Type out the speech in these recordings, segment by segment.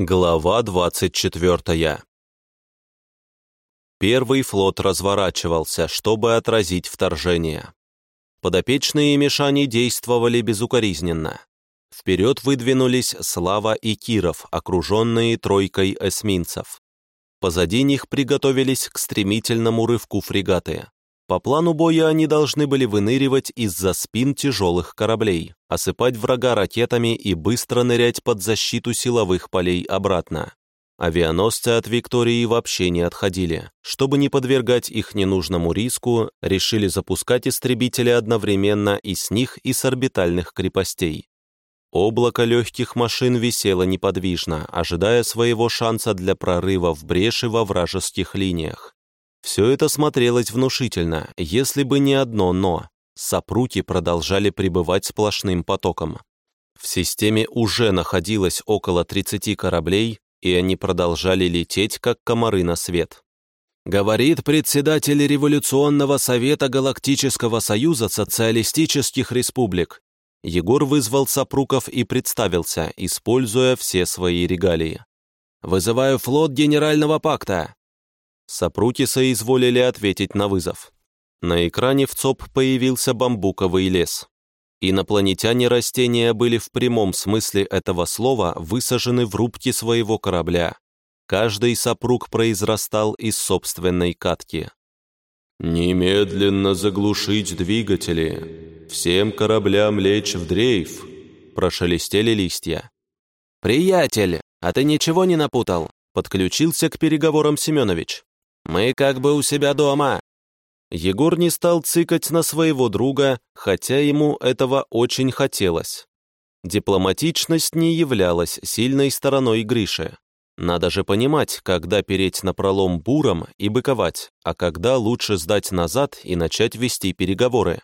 Глава 24 Первый флот разворачивался, чтобы отразить вторжение. Подопечные Мишани действовали безукоризненно. Вперед выдвинулись Слава и Киров, окруженные тройкой эсминцев. Позади них приготовились к стремительному рывку фрегаты. По плану боя они должны были выныривать из-за спин тяжелых кораблей, осыпать врага ракетами и быстро нырять под защиту силовых полей обратно. Авианосцы от Виктории вообще не отходили. Чтобы не подвергать их ненужному риску, решили запускать истребители одновременно и с них, и с орбитальных крепостей. Облако легких машин висело неподвижно, ожидая своего шанса для прорыва в бреши во вражеских линиях. Все это смотрелось внушительно, если бы не одно «но». Сапруки продолжали пребывать сплошным потоком. В системе уже находилось около 30 кораблей, и они продолжали лететь, как комары на свет. Говорит председатель Революционного совета Галактического союза социалистических республик. Егор вызвал Сапруков и представился, используя все свои регалии. «Вызываю флот Генерального пакта. Сапруки соизволили ответить на вызов. На экране в ЦОП появился бамбуковый лес. Инопланетяне растения были в прямом смысле этого слова высажены в рубке своего корабля. Каждый сапруг произрастал из собственной катки. «Немедленно заглушить двигатели! Всем кораблям лечь в дрейф!» Прошелестели листья. «Приятель, а ты ничего не напутал?» Подключился к переговорам Семенович. Мы как бы у себя дома». Егор не стал цикать на своего друга, хотя ему этого очень хотелось. Дипломатичность не являлась сильной стороной Гриши. Надо же понимать, когда переть на пролом буром и быковать, а когда лучше сдать назад и начать вести переговоры.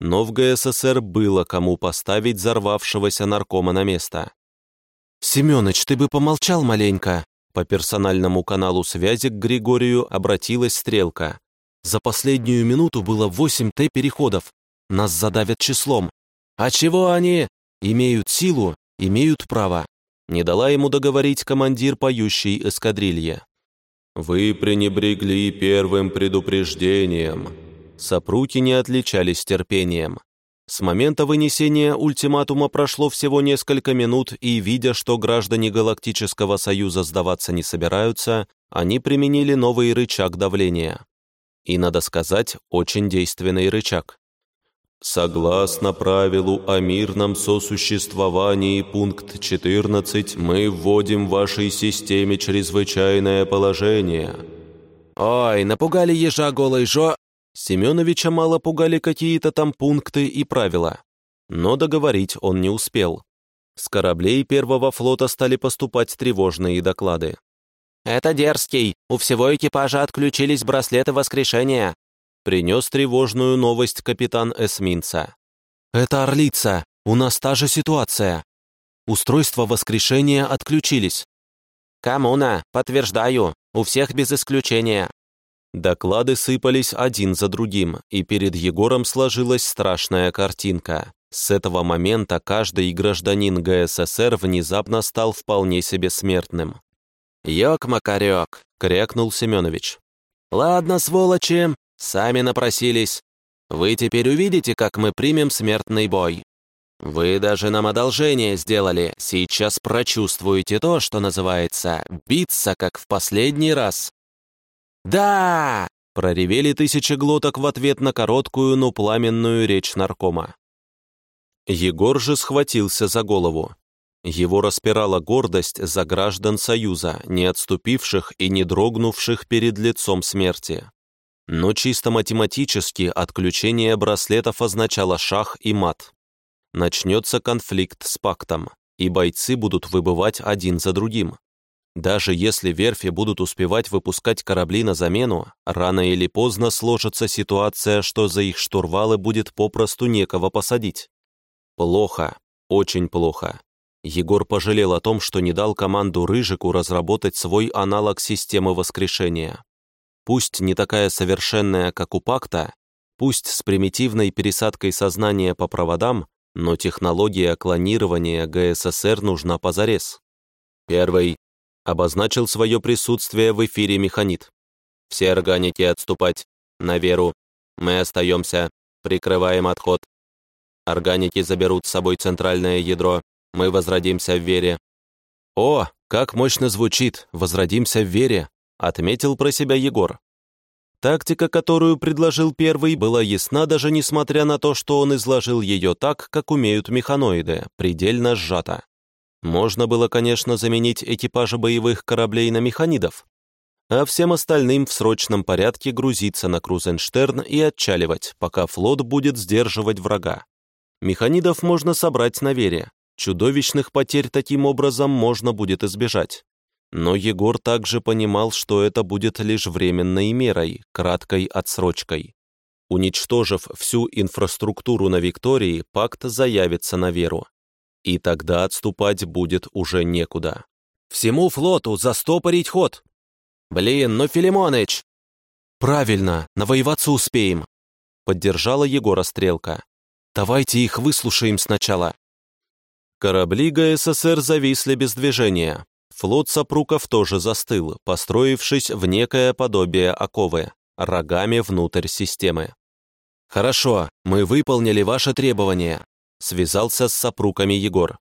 Но в ГССР было кому поставить взорвавшегося наркома на место. «Семёныч, ты бы помолчал маленько», по персональному каналу связи к Григорию обратилась стрелка. «За последнюю минуту было 8 Т-переходов. Нас задавят числом. А чего они? Имеют силу, имеют право». Не дала ему договорить командир поющей эскадрильи. «Вы пренебрегли первым предупреждением». Сопруки не отличались терпением. С момента вынесения ультиматума прошло всего несколько минут, и, видя, что граждане Галактического Союза сдаваться не собираются, они применили новый рычаг давления. И, надо сказать, очень действенный рычаг. Согласно правилу о мирном сосуществовании пункт 14, мы вводим в вашей системе чрезвычайное положение. Ой, напугали ежа голой жо... Семеновича мало пугали какие-то там пункты и правила. Но договорить он не успел. С кораблей первого флота стали поступать тревожные доклады. «Это дерзкий. У всего экипажа отключились браслеты воскрешения», принес тревожную новость капитан эсминца. «Это Орлица. У нас та же ситуация. Устройства воскрешения отключились». «Коммуна, подтверждаю. У всех без исключения. Доклады сыпались один за другим, и перед Егором сложилась страшная картинка. С этого момента каждый гражданин ГССР внезапно стал вполне себе смертным. «Ёк-макарёк!» — крякнул Семенович. «Ладно, сволочи, сами напросились. Вы теперь увидите, как мы примем смертный бой. Вы даже нам одолжение сделали, сейчас прочувствуете то, что называется «биться, как в последний раз». «Да!» — проревели тысячи глоток в ответ на короткую, но пламенную речь наркома. Егор же схватился за голову. Его распирала гордость за граждан Союза, не отступивших и не дрогнувших перед лицом смерти. Но чисто математически отключение браслетов означало шах и мат. Начнется конфликт с пактом, и бойцы будут выбывать один за другим. Даже если верфи будут успевать выпускать корабли на замену, рано или поздно сложится ситуация, что за их штурвалы будет попросту некого посадить. Плохо, очень плохо. Егор пожалел о том, что не дал команду Рыжику разработать свой аналог системы воскрешения. Пусть не такая совершенная, как у Пакта, пусть с примитивной пересадкой сознания по проводам, но технология клонирования ГССР нужна позарез. Первый Обозначил свое присутствие в эфире механит. Все органики отступать. На веру. Мы остаемся. Прикрываем отход. Органики заберут с собой центральное ядро. Мы возродимся в вере. О, как мощно звучит «возродимся в вере», отметил про себя Егор. Тактика, которую предложил первый, была ясна даже несмотря на то, что он изложил ее так, как умеют механоиды, предельно сжато. Можно было, конечно, заменить экипажи боевых кораблей на механидов, а всем остальным в срочном порядке грузиться на Крузенштерн и отчаливать, пока флот будет сдерживать врага. Механидов можно собрать на вере, чудовищных потерь таким образом можно будет избежать. Но Егор также понимал, что это будет лишь временной мерой, краткой отсрочкой. Уничтожив всю инфраструктуру на Виктории, пакт заявится на веру. И тогда отступать будет уже некуда. «Всему флоту застопорить ход!» «Блин, ну Филимоныч!» «Правильно, навоеваться успеем!» Поддержала Егора Стрелка. «Давайте их выслушаем сначала!» Корабли ГССР зависли без движения, Флот сопруков тоже застыл, построившись в некое подобие оковы, рогами внутрь системы. «Хорошо, мы выполнили ваши требования», — связался с сопруками Егор.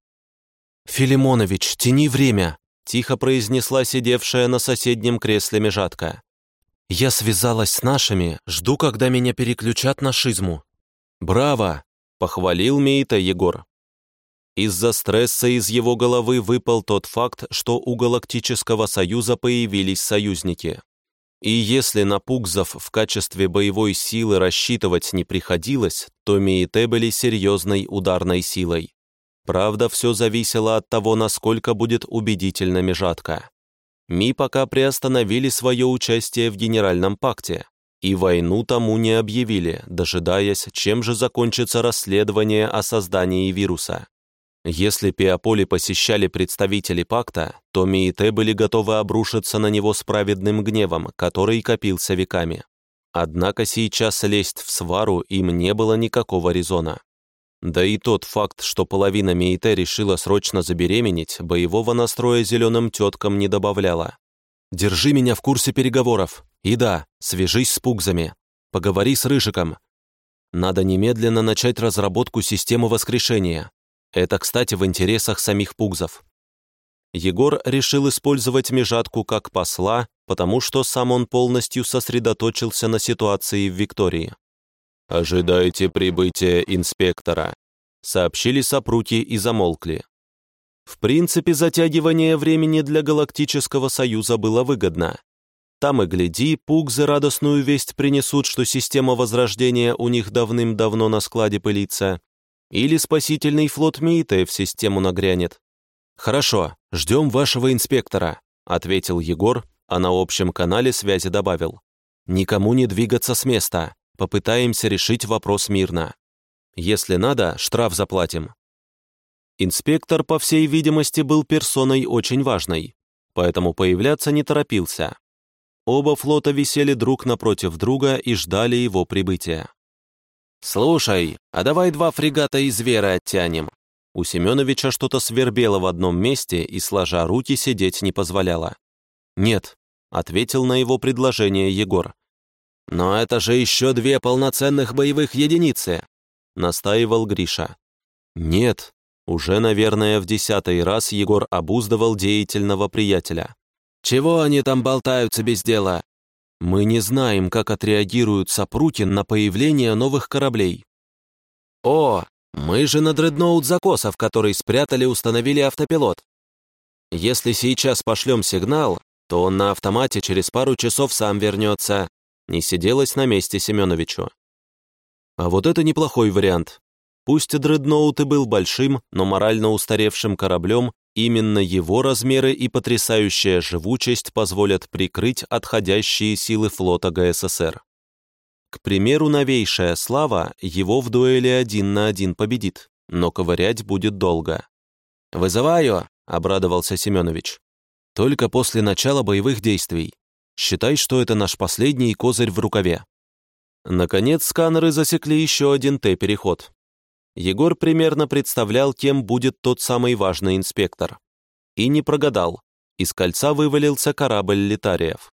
«Филимонович, тяни время», — тихо произнесла сидевшая на соседнем кресле межатка. «Я связалась с нашими, жду, когда меня переключат на шизму». «Браво!» — похвалил Мейта Егор. Из-за стресса из его головы выпал тот факт, что у Галактического Союза появились союзники. И если на Пугзов в качестве боевой силы рассчитывать не приходилось, то Миите были серьезной ударной силой. Правда, все зависело от того, насколько будет убедительна межатка. Ми пока приостановили свое участие в Генеральном пакте, и войну тому не объявили, дожидаясь, чем же закончится расследование о создании вируса. Если Пиаполи посещали представители пакта, то Миите были готовы обрушиться на него с праведным гневом, который копился веками. Однако сейчас лезть в свару им не было никакого резона. Да и тот факт, что половина Миите решила срочно забеременеть, боевого настроя зеленым теткам не добавляла. «Держи меня в курсе переговоров. И да, свяжись с пугзами. Поговори с Рыжиком. Надо немедленно начать разработку системы воскрешения. Это, кстати, в интересах самих пугзов. Егор решил использовать межатку как посла, потому что сам он полностью сосредоточился на ситуации в Виктории. «Ожидайте прибытия инспектора», — сообщили сопруки и замолкли. В принципе, затягивание времени для Галактического Союза было выгодно. Там и гляди, пугзы радостную весть принесут, что система Возрождения у них давным-давно на складе пылится, или спасительный флот Миите в систему нагрянет. «Хорошо, ждем вашего инспектора», — ответил Егор, а на общем канале связи добавил. «Никому не двигаться с места. Попытаемся решить вопрос мирно. Если надо, штраф заплатим». Инспектор, по всей видимости, был персоной очень важной, поэтому появляться не торопился. Оба флота висели друг напротив друга и ждали его прибытия. «Слушай, а давай два фрегата из Веры оттянем». У Семеновича что-то свербело в одном месте и, сложа руки, сидеть не позволяло. «Нет», — ответил на его предложение Егор. «Но это же еще две полноценных боевых единицы», — настаивал Гриша. «Нет», уже, наверное, в десятый раз Егор обуздывал деятельного приятеля. «Чего они там болтаются без дела? Мы не знаем, как отреагируют сопруки на появление новых кораблей. О, мы же на дредноут Закосов, который спрятали, установили автопилот. Если сейчас пошлем сигнал, то он на автомате через пару часов сам вернется. Не сиделось на месте Семеновичу. А вот это неплохой вариант. Пусть дредноут и был большим, но морально устаревшим кораблем, Именно его размеры и потрясающая живучесть позволят прикрыть отходящие силы флота ГССР. К примеру, новейшая слава его в дуэли один на один победит, но ковырять будет долго. «Вызываю!» — обрадовался Семенович. «Только после начала боевых действий. Считай, что это наш последний козырь в рукаве». Наконец, сканеры засекли еще один Т-переход. Егор примерно представлял, кем будет тот самый важный инспектор. И не прогадал. Из кольца вывалился корабль летариев.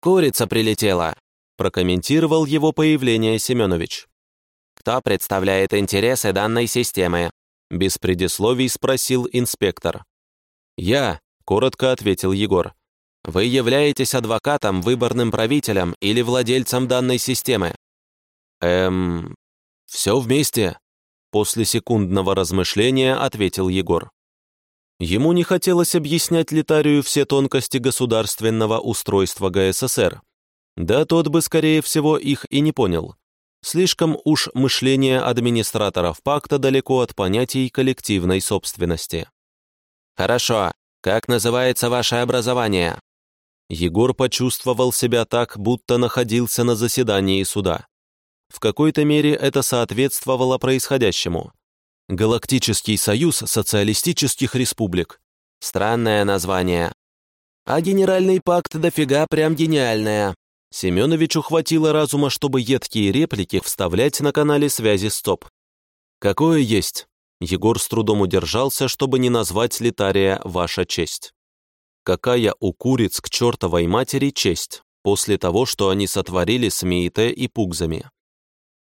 «Курица прилетела», — прокомментировал его появление Семенович. «Кто представляет интересы данной системы?» Без предисловий спросил инспектор. «Я», — коротко ответил Егор. «Вы являетесь адвокатом, выборным правителем или владельцем данной системы?» «Эм... Все вместе?» После секундного размышления ответил Егор. Ему не хотелось объяснять Литарию все тонкости государственного устройства ГССР. Да тот бы, скорее всего, их и не понял. Слишком уж мышление администраторов пакта далеко от понятий коллективной собственности. «Хорошо. Как называется ваше образование?» Егор почувствовал себя так, будто находился на заседании суда. В какой-то мере это соответствовало происходящему. Галактический союз социалистических республик. Странное название. А генеральный пакт дофига прям гениальное. Семеновичу хватило разума, чтобы едкие реплики вставлять на канале связи «Стоп». «Какое есть?» Егор с трудом удержался, чтобы не назвать Литария «Ваша честь». Какая у куриц к чертовой матери честь, после того, что они сотворили с Миите и Пугзами?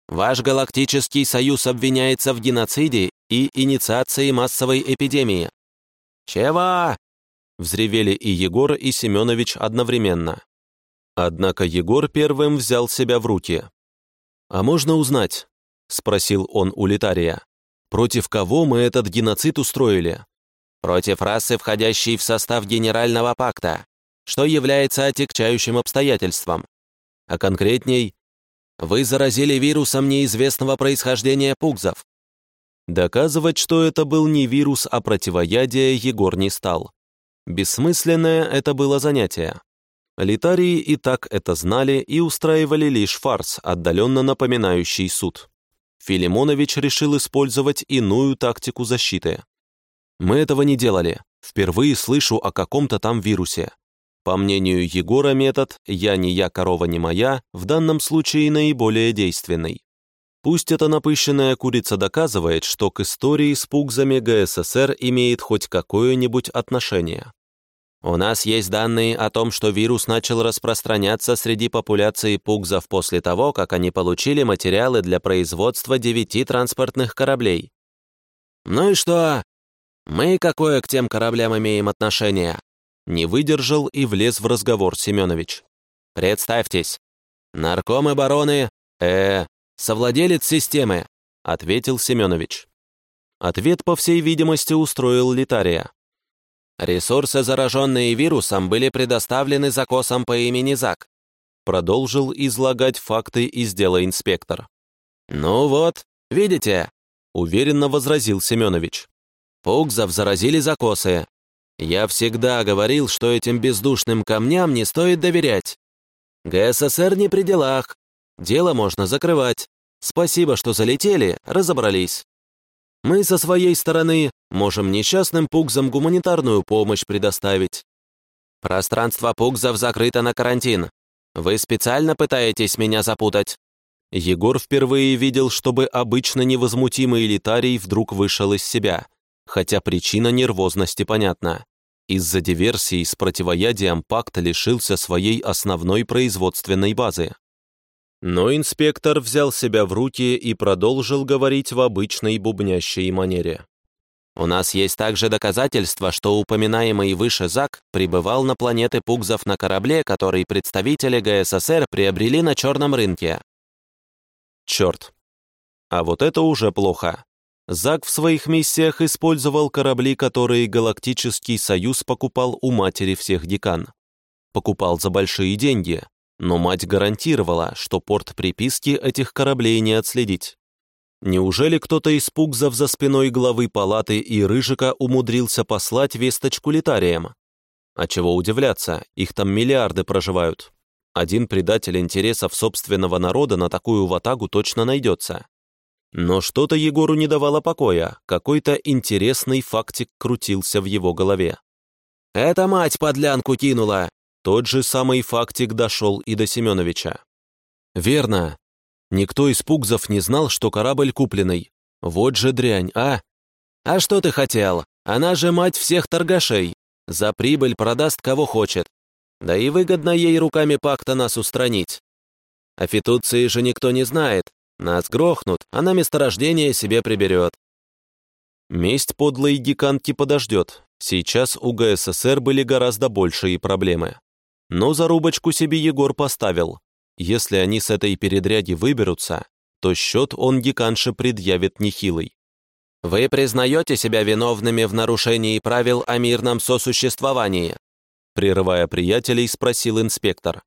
Ваш галактический союз обвиняется в геноциде и инициации массовой эпидемии. Чего? Взревели и Егор, и Семенович одновременно. Однако Егор первым взял себя в руки. «А можно узнать?» — спросил он у Литария. «Против кого мы этот геноцид устроили?» «Против расы, входящей в состав Генерального пакта, что является отягчающим обстоятельством. А конкретней, вы заразили вирусом неизвестного происхождения пугзов. Доказывать, что это был не вирус, а противоядие, Егор не стал. Бессмысленное это было занятие. Литарии и так это знали и устраивали лишь фарс, отдаленно напоминающий суд. Филимонович решил использовать иную тактику защиты. «Мы этого не делали. Впервые слышу о каком-то там вирусе. По мнению Егора, метод «я не я, корова не моя» в данном случае наиболее действенный. Пусть эта напыщенная курица доказывает, что к истории с пугзами ГССР имеет хоть какое-нибудь отношение. У нас есть данные о том, что вирус начал распространяться среди популяции пугзов после того, как они получили материалы для производства девяти транспортных кораблей. Ну и что? Мы какое к тем кораблям имеем отношение? Не выдержал и влез в разговор Семенович. «Представьтесь, нарком и бароны, э, совладелец системы», ответил Семенович. Ответ, по всей видимости, устроил Литария. «Ресурсы, зараженные вирусом, были предоставлены закосом по имени Зак», продолжил излагать факты из дела инспектор. «Ну вот, видите?» уверенно возразил Семенович. «Пугзов заразили закосы, я всегда говорил, что этим бездушным камням не стоит доверять. ГССР не при делах. Дело можно закрывать. Спасибо, что залетели, разобрались. Мы со своей стороны можем несчастным пугзам гуманитарную помощь предоставить. Пространство пугзов закрыто на карантин. Вы специально пытаетесь меня запутать?» Егор впервые видел, чтобы обычно невозмутимый элитарий вдруг вышел из себя хотя причина нервозности понятна. Из-за диверсии с противоядием пакт лишился своей основной производственной базы. Но инспектор взял себя в руки и продолжил говорить в обычной бубнящей манере. «У нас есть также доказательства, что упоминаемый выше ЗАК прибывал на планеты Пугзов на корабле, который представители ГССР приобрели на черном рынке». Черт. А вот это уже плохо. Зак в своих миссиях использовал корабли, которые Галактический Союз покупал у матери всех декан. Покупал за большие деньги, но мать гарантировала, что порт приписки этих кораблей не отследить. Неужели кто-то из пугзов за спиной главы палаты и Рыжика умудрился послать весточку летариям? А чего удивляться, их там миллиарды проживают. Один предатель интересов собственного народа на такую ватагу точно найдется. Но что-то Егору не давало покоя, какой-то интересный фактик крутился в его голове. «Это мать подлянку кинула!» Тот же самый фактик дошел и до Семеновича. «Верно. Никто из пугзов не знал, что корабль купленный. Вот же дрянь, а?» «А что ты хотел? Она же мать всех торгашей. За прибыль продаст кого хочет. Да и выгодно ей руками пакта нас устранить. О фитуции же никто не знает. Нас грохнут, а на месторождение себе приберет. Месть подлой гиканки подождет. Сейчас у ГССР были гораздо большие проблемы. Но зарубочку себе Егор поставил. Если они с этой передряги выберутся, то счет он гиканше предъявит нехилый. «Вы признаете себя виновными в нарушении правил о мирном сосуществовании?» Прерывая приятелей, спросил инспектор.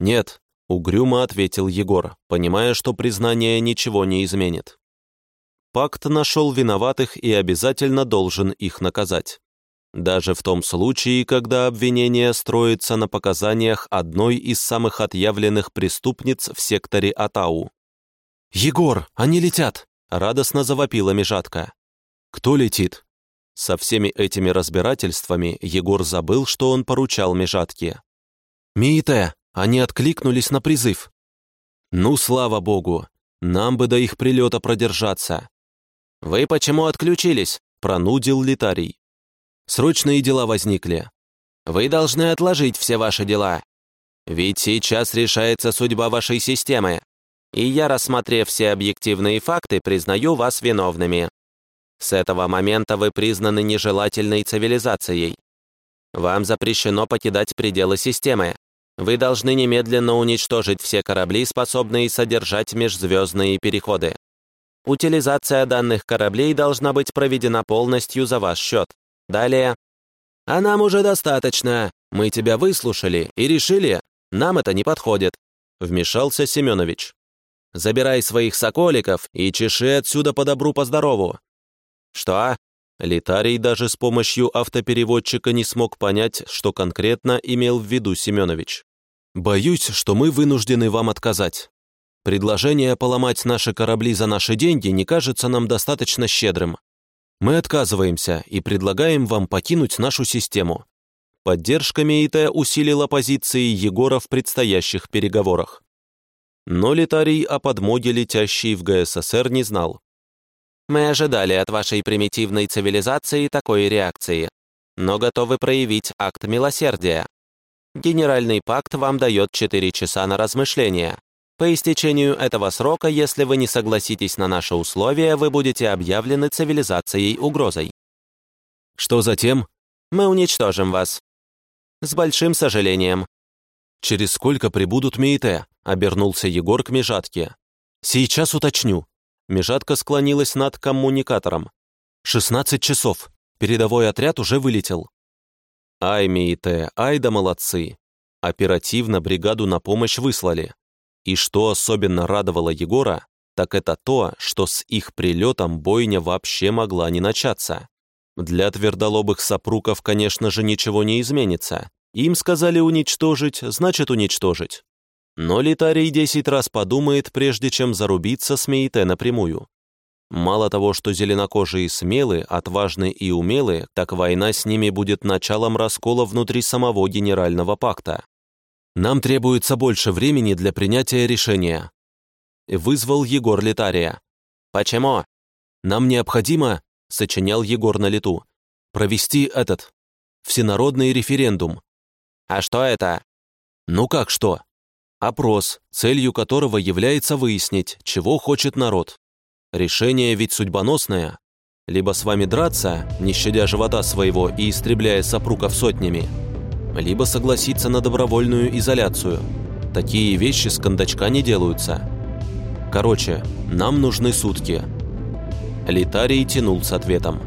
«Нет», — угрюмо ответил Егор, понимая, что признание ничего не изменит. Пакт нашел виноватых и обязательно должен их наказать. Даже в том случае, когда обвинение строится на показаниях одной из самых отъявленных преступниц в секторе Атау. «Егор, они летят!» — радостно завопила Межатка. «Кто летит?» Со всеми этими разбирательствами Егор забыл, что он поручал Межатке. «Миите, они откликнулись на призыв». «Ну, слава богу, нам бы до их прилета продержаться». «Вы почему отключились?» — пронудил Литарий. «Срочные дела возникли. Вы должны отложить все ваши дела. Ведь сейчас решается судьба вашей системы и я, рассмотрев все объективные факты, признаю вас виновными. С этого момента вы признаны нежелательной цивилизацией. Вам запрещено покидать пределы системы. Вы должны немедленно уничтожить все корабли, способные содержать межзвездные переходы. Утилизация данных кораблей должна быть проведена полностью за ваш счет. Далее. А нам уже достаточно. Мы тебя выслушали и решили, нам это не подходит. Вмешался Семенович. Забирай своих соколиков и чеши отсюда по добру, по здорову». «Что?» Литарий даже с помощью автопереводчика не смог понять, что конкретно имел в виду Семенович. «Боюсь, что мы вынуждены вам отказать. Предложение поломать наши корабли за наши деньги не кажется нам достаточно щедрым. Мы отказываемся и предлагаем вам покинуть нашу систему». Поддержка МИИТ усилила позиции Егора в предстоящих переговорах. Но Литарий о подмоге, летящей в ГССР, не знал. «Мы ожидали от вашей примитивной цивилизации такой реакции, но готовы проявить акт милосердия. Генеральный пакт вам дает 4 часа на размышление. По истечению этого срока, если вы не согласитесь на наши условия, вы будете объявлены цивилизацией угрозой. Что затем? Мы уничтожим вас. С большим сожалением. Через сколько прибудут Мейте? Обернулся Егор к Межатке. «Сейчас уточню». Межатка склонилась над коммуникатором. «Шестнадцать часов. Передовой отряд уже вылетел». «Ай, Миите, ай да молодцы!» Оперативно бригаду на помощь выслали. И что особенно радовало Егора, так это то, что с их прилетом бойня вообще могла не начаться. Для твердолобых сопруков, конечно же, ничего не изменится. Им сказали уничтожить, значит уничтожить. Но Литарий десять раз подумает, прежде чем зарубиться с Мейте напрямую. Мало того, что зеленокожие смелы, отважны и умелы, так война с ними будет началом раскола внутри самого Генерального пакта. Нам требуется больше времени для принятия решения. Вызвал Егор Литария. Почему? Нам необходимо, сочинял Егор на лету, провести этот всенародный референдум. А что это? Ну как что? Опрос, целью которого является выяснить, чего хочет народ. Решение ведь судьбоносное. Либо с вами драться, не щадя живота своего и истребляя сопруков сотнями, либо согласиться на добровольную изоляцию. Такие вещи с кондачка не делаются. Короче, нам нужны сутки. Литарий тянул с ответом.